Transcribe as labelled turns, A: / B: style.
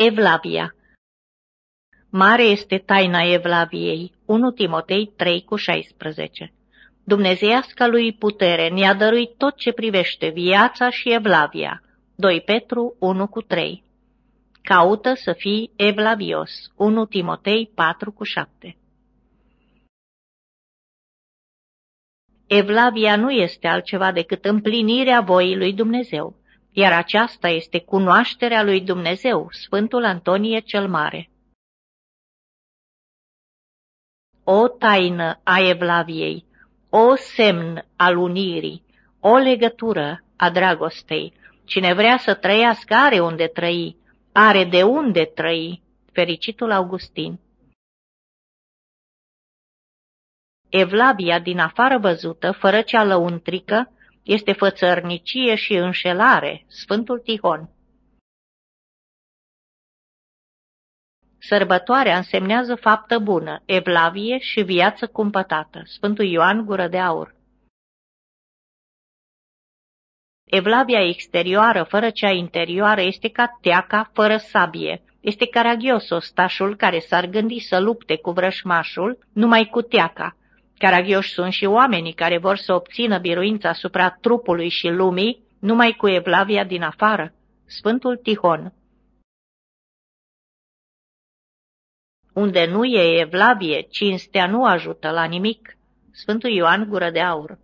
A: Evlavia Mare este taina Evlaviei, 1 Timotei 3 cu 16. Dumnezeiasca lui putere ne-a dăruit tot ce privește viața și Evlavia, 2 Petru 1 cu 3. Caută să fii evlavios, 1 Timotei 4 cu 7. Evlavia nu este altceva decât împlinirea voii lui Dumnezeu, iar aceasta este cunoașterea lui Dumnezeu, Sfântul Antonie cel Mare. O taină a Evlaviei, o semn al unirii, o legătură a dragostei, cine vrea să trăiască are unde trăi, are de unde trăi, fericitul Augustin. Evlavia din afară văzută, fără cea lăuntrică, este fățărnicie și înșelare, Sfântul Tihon. Sărbătoarea însemnează faptă bună, evlavie și viață cumpătată, Sfântul Ioan Gură de Aur. Evlavia exterioară fără cea interioară este ca teaca fără sabie. Este caragios ostașul care s-ar gândi să lupte cu vrășmașul numai cu teaca, Caragioși sunt și oamenii care vor să obțină biruința asupra trupului și lumii numai cu evlavia din afară. Sfântul Tihon Unde nu e evlavie, cinstea nu ajută la nimic. Sfântul Ioan Gură de Aur